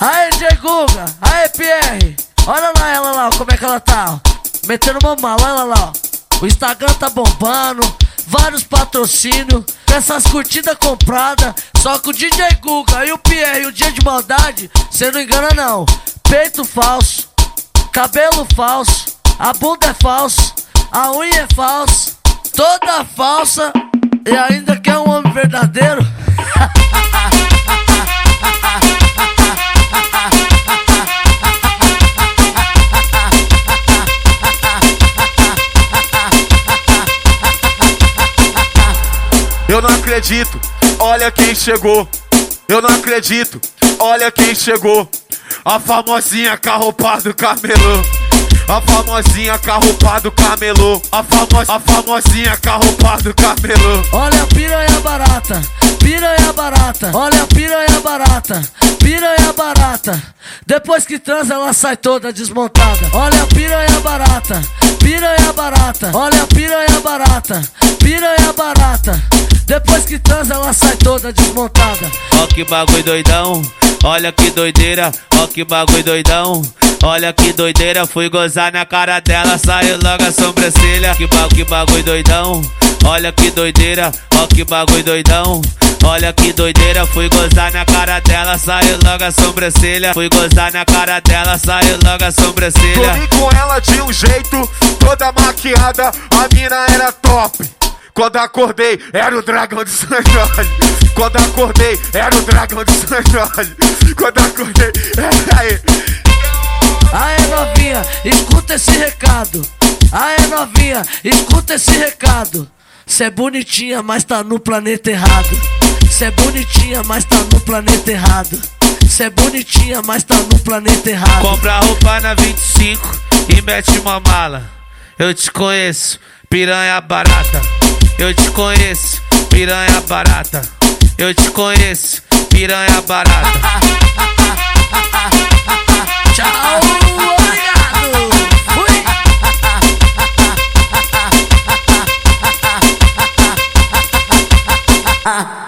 Aê, J. Guga, aê, Pierre. Olha lá ela lá, como é que ela tá. Metendo uma mala, olha lá. O Instagram tá bombando, vários patrocínios, essas curtidas compradas. Só que o DJ Guga e o Pierre, o dia de maldade, cê não engana não. Peito falso, cabelo falso, a bunda é falso, a unha é falsa, toda falsa e ainda quer um homem verdadeiro. Eu não acredito, olha quem chegou. Eu não acredito, olha quem chegou. A famosinha carropada do camelô. A famosinha carropada do camelô. A, famo a famosinha carropada do camelô. Olha a piranha barata, piranha barata. Olha a piranha barata, piranha barata. Depois que transa, ela sai toda desmontada. Olha a piranha barata, piranha barata. Olha a piranha barata, piranha barata. Depois que transa, ela sai toda desmontada. Ó que bagulho doidão, olha que doideira, ó que bagulho doidão. Olha que doideira, fui gozar na cara dela, saiu logo a sobrancelha. Que bagulho, que bagulho doidão, olha que doideira, ó que bagulho doidão. Olha que doideira, fui gozar na cara dela, saiu logo a sobrancelha. Fui gozar na cara dela, saiu logo a sobrancelha. Dormi com ela de um jeito, toda maquiada, a mina era top. Quando acordei, era o dragão de Sanjoli. Quando acordei, era o dragão de Sanjoli. Quando acordei, era aí. Aê novinha, escuta esse recado. Aê novinha, escuta esse recado. Cê é bonitinha, mas tá no planeta errado. Cê é bonitinha, mas tá no planeta errado. Cê é bonitinha, mas tá no planeta errado. Compra roupa na 25 e mete uma mala. Eu te conheço, piranha barata. Eu te conheço, piranha barata. Eu te conheço, piranha barata. Tchau, obrigado. Fui.